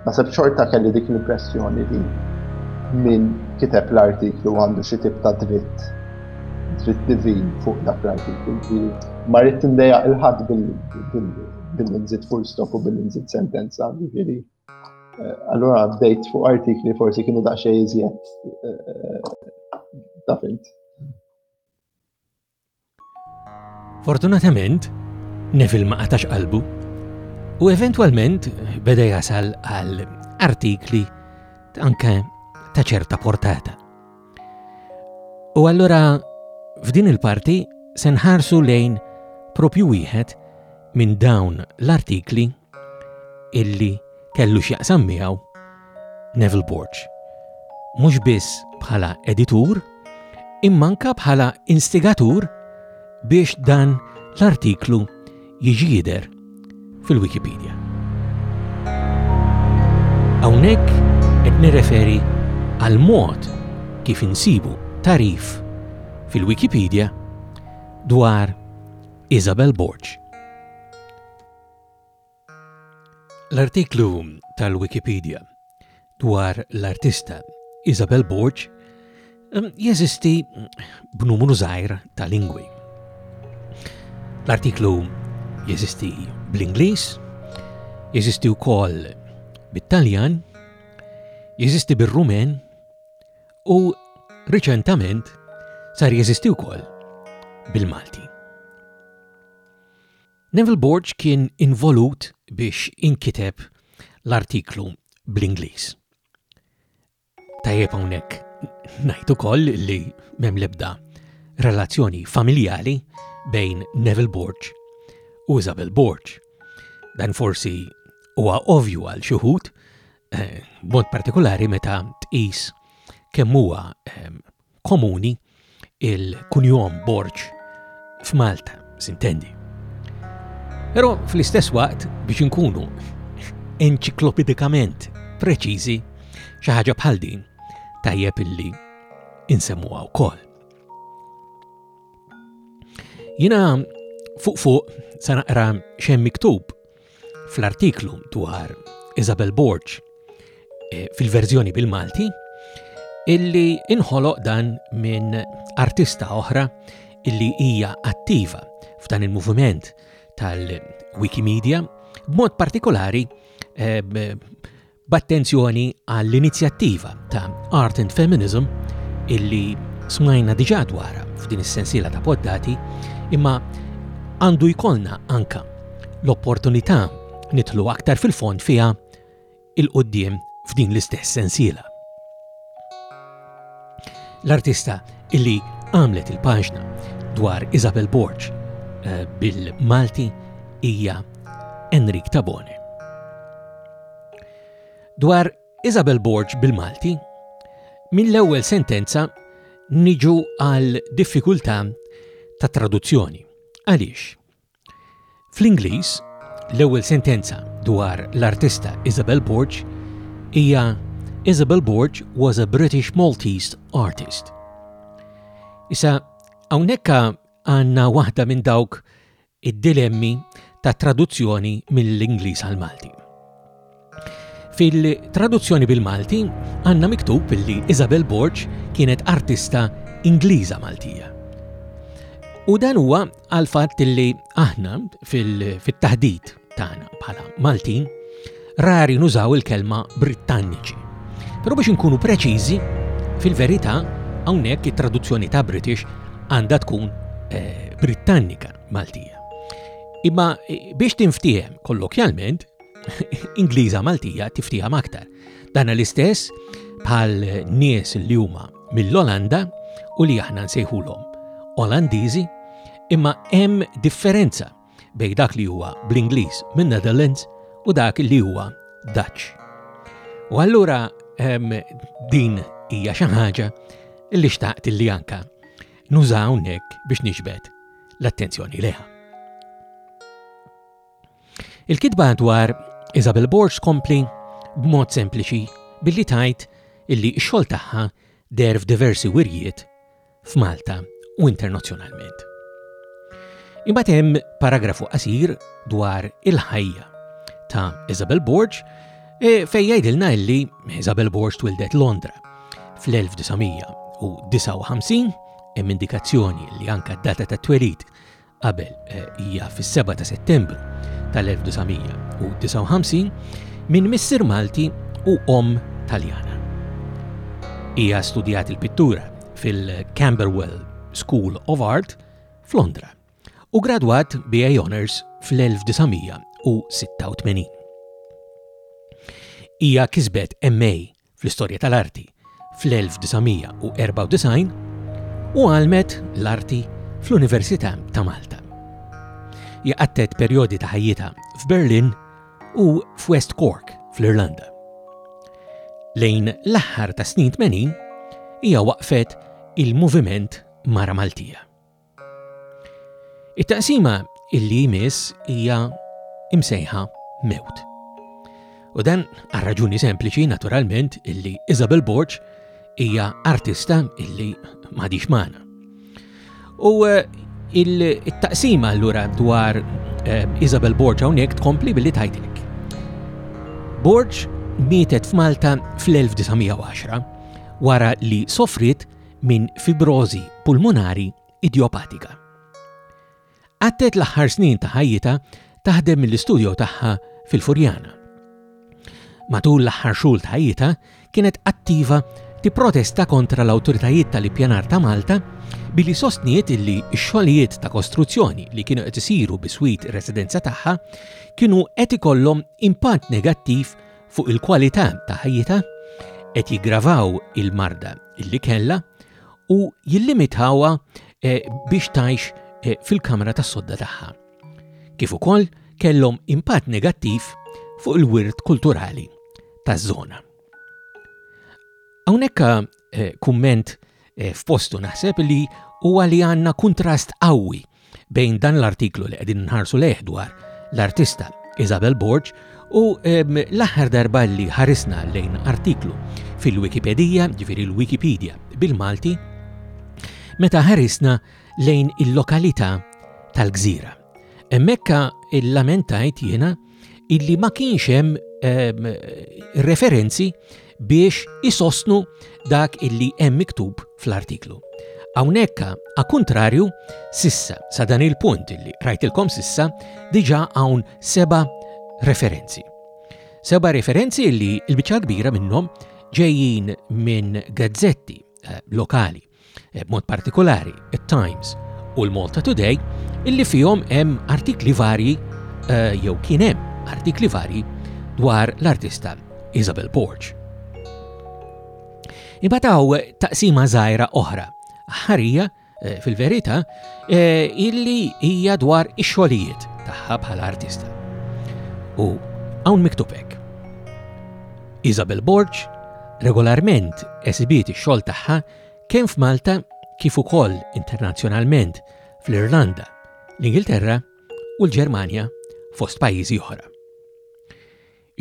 Naseb xorta kelli dik l-impressjoni li min kiteb l-artiklu għandu xi tip ta' dritt, dritt divin fuq dak l-artiklu. Ma rrid tindeja il-ħadd billi nżid full stop u billi nżid sentenza. Ġifieri, eh, allura bdejt fuq artikli forsi kienu daqsxejn iżjed eh, eh, ta' fint. Fortunatament, Neville ma qatax qalbu u eventwalment beda jasal għal artikli anke ta' ċerta portata. U allura f'din il-parti se nħarsu lejn propju wieħed minn dawn l-artikli illi kellu x'jaqsam miegħu Neville Borg, mhux biss bħala editur, imma anke bħala instigatur biex dan l-artiklu jiġi jidher fil-Wikipedia. Hawnhekk qed nirreferi għal mod kif insibu tarif fil-Wikipedia dwar Isabel Borg. L-artiklu tal-Wikipedija dwar l-artista Isabel Borg jeżisti b'numru żgħir ta' lingwi. L-artiklu jeżisti bl-Ingliż, jeżisti wkoll bit-Taljan, jeżisti bir-Rumen u riċentament sar jeżisti wkoll bil-Malti. Neville Borg kien involut biex inkiteb l-artiklu bl-Ingliż. Tajjeb hawnhekk ngħid ukoll li m'hemm l-ebda relazzjoni familjali bejn Neville Borg u Isabel Borg. Dan forsi huwa ovju għal xi wħud, eh, mod partikolari meta tqis kemm huwa eh, komuni il-kunjom Borg f'Malta, sintendi. Però fl-istess waqt biex inkunu enċiklopedikament preċiżi xi ħaġa bħal din tajjeb illi insemmuha wkoll. Jina fuq fuq sa naqra xem miktub Fl-artiklu dwar Isabel Borg eh, fil-verżjoni bil-Malti, illi inħoloq dan minn artista oħra illi hija attiva f'dan il-moviment tal-Wikimedia, b'mod partikolari eh, b'attenzjoni għall-inizjattiva ta' Art and Feminism illi smajna diġà dwarha f'din is-sensiela ta' poddati, imma għandu jkollna anka l-opportunità nidħlu aktar fil-fond fiha il-qudiem f'din l-istess sensiela. L-artista illi għamlet il-paġna dwar Isabel Borg eh, bil-Malti hija Enrik Tabone. Dwar Isabel Borg bil-Malti, minn l-ewwel sentenza niġu għal diffikultà ta' traduzzjoni. Għaliex? Fl-Ingliż, l-ewwel sentenza dwar l-artista Isabel Borg hija Isabel Borg was a British Maltese artist. Issa, hawnhekk għandna waħda minn dawk id-dilemmi ta' traduzzjoni mill-Ingliż għal Malti. Fil-traduzzjoni bil-Malti għandna miktub li Isabel Borg kienet artista Ingliża Maltija. U dan huwa għal fatt li aħna fil-taħdit tagħna bħala Maltin, rari nużaw il-kelma Brittanniċi. Però biex inkunu preċiżi, fil-verità hawnhekk it-traduzzjoni ta' British għandha tkun eh, Brittannika Maltija. Imma eh, biex tinftiehem kollokjalment, Ingliża Maltija tiftihem aktar. Dan l-istess bħal nies li huma mill-Olanda u li aħna nsejħulhom Olandiżi, imma hemm differenza bejn dak li huwa bl-Ingliż minn Netherlands u dak li huwa Dutch. U allura ehm, din hija xi ħaġa li xtaqt li anka nużaw nek biex niġbed l-attenzjoni leha. Il-kitba dwar Isabel Borg kompli b'mod sempliċi billi tajt illi x-xogħol tagħha der f'diversi wirjiet f'Malta u internazzjonalment. Imbagħad hemm paragrafu qasir dwar il-ħajja ta' Isabel Borg e, fejn jgħidilna illi Isabel Borg twildet Londra fl-1959 hemm indikazzjoni li anka d-data ta' twelid qabel hija fis-7 ta' Settembru tal-1959 minn missier Malti u omm Taljana. Hija studjat il-pittura fil-Camberwell School of Art f'Londra u gradwat BA Honours fl-1986. Hija kisbet MA fl-istorja tal-arti fl-1994 u għalmet l-arti fl-Università ta' Malta. Jaqattet perjodi ta' ħajjita f'Berlin u f'West Cork fl-Irlanda. Lejn l-aħħar ta' snin 80 hija waqfet il-moviment Mara Maltija. It-taqsima illi jmiss hija imsejħa mewt. U dan għal raġuni sempliċi naturalment illi Isabel Borg hija artista illi m'għadix magħna. U eh, il-taqsima allura dwar eh, Isabel Borg hawnhekk tkompli billi tajtek. Borg mietet f'Malta fl-1910 wara li sofrit minn fibrożi pulmonari idjopatika. Qattet l-aħħar snin ta' ħajjita taħdem mill-istudjo tagħha fil-Furjana. Matul l-aħħar xhur ta' ħajjita kienet attiva tipprotesta kontra l-awtoritajiet tal-ippjanar ta' Malta billi sostniet illi x-xogħlijiet ta' kostruzzjoni li kienu qed isiru biswit ir-residenza tagħha kienu qed ikollhom impatt negattiv fuq il-kwalità ta' ħajjitha, qed jiggravaw il-marda li kellha u jillimitawha eh, biex tgħix eh, fil-kamra tas-sodda tagħha. Kif ukoll kellhom impatt negattiv fuq il-wirt kulturali taż-żona. Hawnhekk eh, kumment eh, f'postu naħseb li huwa li għandna kuntrast qawwi bejn dan l-artiklu li qegħdin nħarsu lejh dwar l-artista Isabel Borg u l-aħħar darba li ħarisna lejn artiklu fil-Wikipedija, ġifieri l-Wikipedia bil-Malti, meta ħarisna lejn il-lokalità tal-gżira. Emmekka il-lamentajt jiena illi ma kienx hemm ehm, referenzi biex isostnu dak illi hemm miktub fl-artiklu. Hawnhekk a kuntrarju sissa sa dan il-punt illi rajtilkom sissa diġà hawn seba' referenzi. Seba' referenzi li l-biċċa kbira minnhom ġejjin minn gazzetti eh, lokali b'mod partikolari it-Times u l-Malta Today, illi fihom hemm artikli varji eh, jew kien hemm artikli varji dwar l-artista Isabel Borg. Ibataw taqsima żgħira oħra, ħarija eh, fil-verità eh, illi hija dwar ix-xogħlijiet tagħha bħala artista. U hawn miktubek. Isabel Borg regolarment esibiet ix-xogħol tagħha kemm f'Malta kif ukoll internazzjonalment fl-Irlanda, l-Ingilterra u l-Ġermanja fost pajjiżi oħra.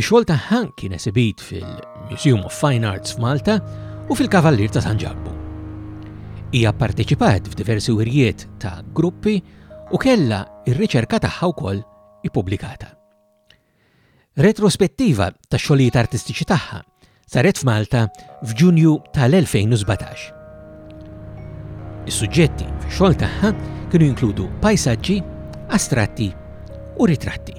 Ix-xogħol tagħha kien esibit fil-Museum of Fine Arts f'Malta u fil-Kavallier ta' San Ġakbu. Hija pparteċipat f'diversi wirjiet ta' gruppi u kellha r-riċerka tagħha wkoll ippubblikata. Retrospettiva tax-xogħlijiet artistiċi tagħha saret f'Malta f'Ġunju tal-2017. Is-suġġetti fix-xogħol tagħha kienu jinkludu pajsaġġi, astratti u ritratti.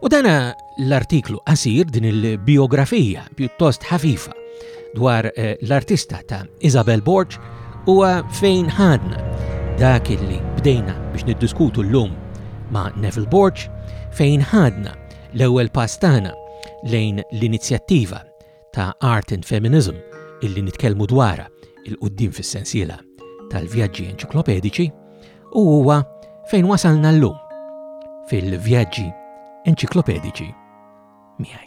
U dana l-artiklu qasir din il-biografija pjuttost ħafifa dwar eh, l-artista ta' Isabel Borg huwa fejn ħadna dak illi bdejna biex niddiskutu l-lum ma' Neville Borg fejn ħadna l-ewwel pastana lejn l-inizjattiva ta' Art and Feminism illi nitkellmu dwara il-qoddim fis-sensiela tal-vjaġġi enċiklopedici u huwa fejn wasalna l-lum fil-vjaġġi enċiklopedici miħaj.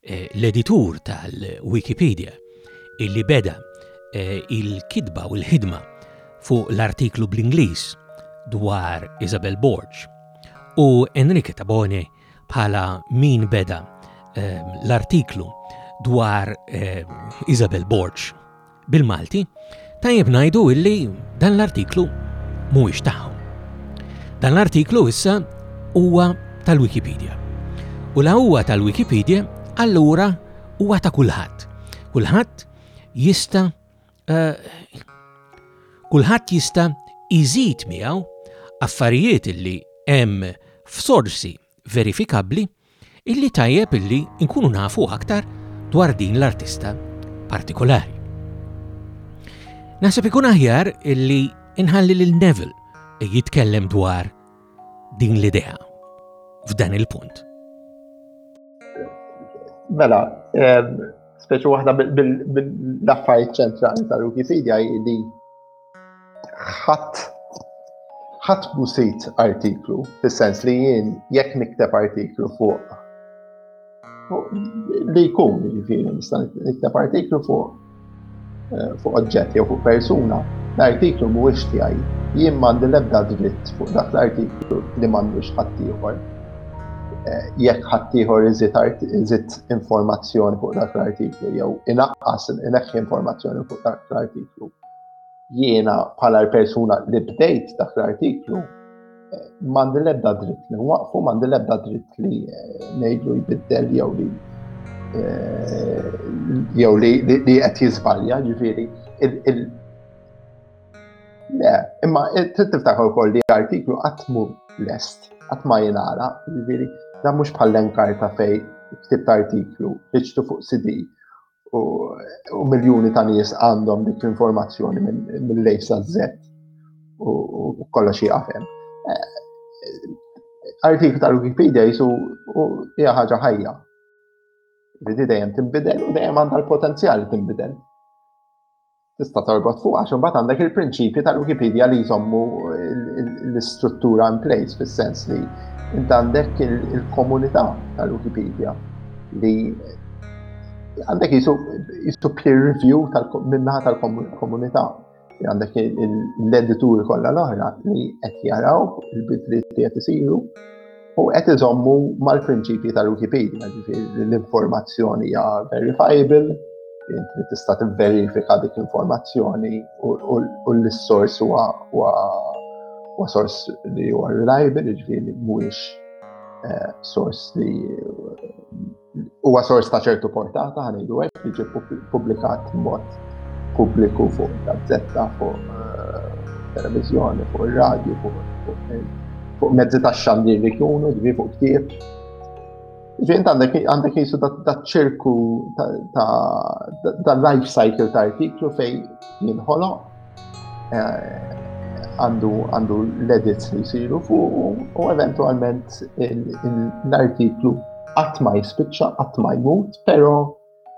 eh, l-editur tal-Wikipedia, illi beda eh, il-kitba u l-ħidma fuq l-artiklu bl-Ingliż dwar Isabel Borg u Enrique Tabone bħala min beda eh, l-artiklu dwar Isabel Borg bil-Malti, tajjeb ngħidu illi dan l-artiklu mhuwiex tagħhom. Dan l-artiklu issa huwa tal-Wikipedia. U la huwa tal-Wikipedia, allura huwa ta' kulħadd. Kulħadd jista' eh, kulħadd jista' iżid miegħu affarijiet li hemm f'sorsi verifikabbli illi tajjeb illi nkunu nafu aktar dwar din l-artista partikolari. Naħseb ikun aħjar illi inħalli lil Neville jitkellem dwar din l-idea f'dan il-punt. Mela, speċi waħda mill-affarijiet ċentrali tal-Wikipedia li ħadd ħadd musit artiklu, fis-sens li jien jekk nikteb artiklu fuq li jkun jiġifieri nista' nikteb artiklu fuq eh, fuq oġġett jew fuq persuna, l-artiklu mhuwiex tiegħi, jien m'għandi l-ebda dritt fuq dak l-artiklu li m'għandux ħaddieħor. Eh, jekk ħaddieħor iżid informazzjoni fuq dak l-artiklu jew inaqqas inaqqas informazzjoni fuq dak l-artiklu. jiena bħala l-persuna li bdejt dak l-artiklu eh, mandi lebda dritt li nwaqfu, mandi lebda dritt li eh, ngħidlu jbiddel jew li eh, jew li qed jiżbalja, ġifieri Le, imma tiftakar ukoll li l-artiklu qatt mu lest, qatt ma jingħara, ġifieri dan mhux bħal-lenkarta fej ktib artiklu, riċtu fuq CD, u miljuni ta' nies għandhom dik l-informazzjoni minn lej sa' zett u kollox jgħafem. Eh, Artiklu ta' Wikipedia jisu hija ħaġa ħajja. Vidi dejjem timbidel u dejjem għandha l-potenzjal timbidel. tista' torbot fuq għax imbagħad għandek il-prinċipji tal-Wikipedia li jżommu l-istruttura in place fis-sens li int għandek il-komunità tal-Wikipedia li għandek jisu peer review minnaħa tal-komunità li għandek l-edituri kollha l-oħra li qed jaraw il-bidliet li qed isiru u qed iżommu mal-prinċipji tal-Wikipedia, ġifieri l-informazzjoni hija verifiable, inti tista' tivverifika dik l-informazzjoni u l-sors huwa huwa sors li huwa reliable, ġifieri mhuwiex eh, sors li huwa sors ta' ċertu portata ħan ngħidu hekk li ġie pubblikat mod pubbliku fuq gazzetta, fuq eh, televiżjoni, fuq ir-radju, fuq mezzi ta' xandir li kienu, ġvi fuq ktieb. Ġint għandek jisu ta' ċirku ta' life cycle ta' artiklu fej jinħoloq għandu għandu l-edits li jisiru fuq u eventualment l-artiklu qatt ma jispiċċa, qatt ma jmut, però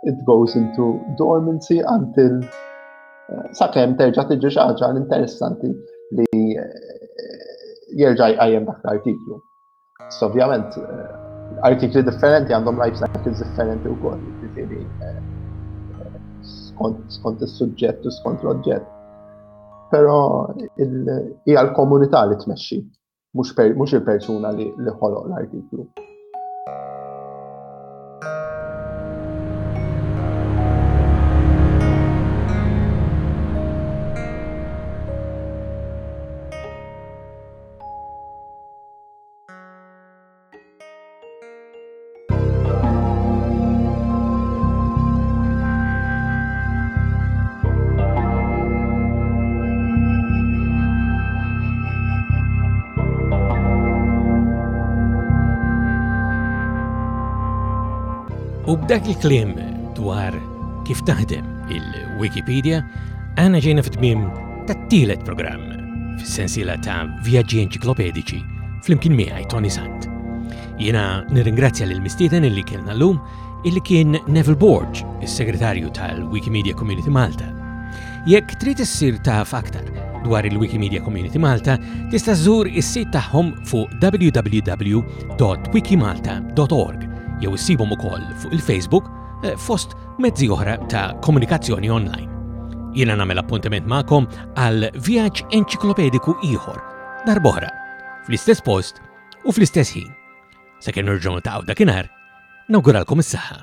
it goes into dormancy until eh, sakemm terġa' tiġi xi ħaġa interessanti li eh, jerġa' jqajjem dak l-artiklu. So, ovvjament, eh, artikli differenti għandhom life cycles differenti u koll, ġifiri, eh, skont il-sujġett u skont l-oġġett. Pero hija l-komunità li tmexxi, mhux il-persuna li ħoloq l-artiklu. U b'dak il-klim dwar kif taħdem il-Wikipedia, għana ġejna fit-tmim tat-tielet programm fis-sensiela ta' vjaġġi enċiklopedici flimkien miegħi Tony Sant. Jiena nirringrazzja lil mistieden illi kellna llum illi kien Neville Borg, is-segretarju tal-Wikimedia Community Malta. Jekk trid issir taf aktar dwar il-Wikimedia Community Malta tista' żżur is-sit tagħhom fuq www.wikimalta.org jew issibhom ukoll fuq il-Facebook eh, fost mezzi oħra ta' komunikazzjoni online. Jiena nagħmel appuntiment magħkom għal vjaġġ enċiklopediku ieħor, darbohra, fl-istess post u fl-istess ħin. Sakemm nerġgħu ta' dakinhar, nawguralkom is-saħħa.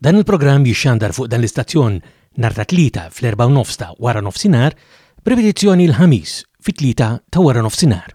Dan il-programm jixxandar fuq dan l-istazzjon nhar ta' Tlieta fl-erbgħa u nofs ta' waranofsinhar b'ripetizzjoni l-Ħamis fit-tlieta ta' waranofsinhar.